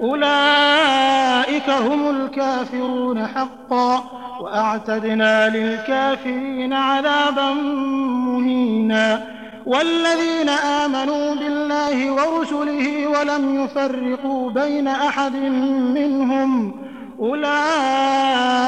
أولئك هم الكافرون حقا وأعتدنا للكافرين عذابا مهينا. والذين آمنوا بالله ورسله ولم يفرقوا بين أحد منهم أولئك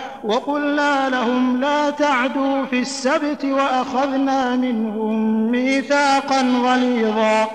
وقلنا لهم لا تعدوا في السبت وأخذنا منهم ميثاقا غليظا.